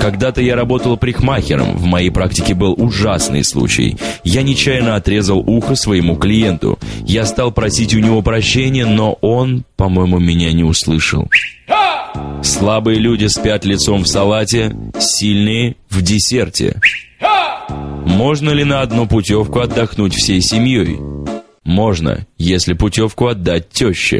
Когда-то я работал прихмахером. В моей практике был ужасный случай. Я нечаянно отрезал ухо своему клиенту. Я стал просить у него прощения, но он, по-моему, меня не услышал. Слабые люди спят лицом в салате, сильные в десерте. Можно ли на одну путевку отдохнуть всей семьей? Можно, если путевку отдать теще.